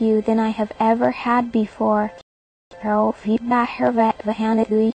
you than I have ever had before.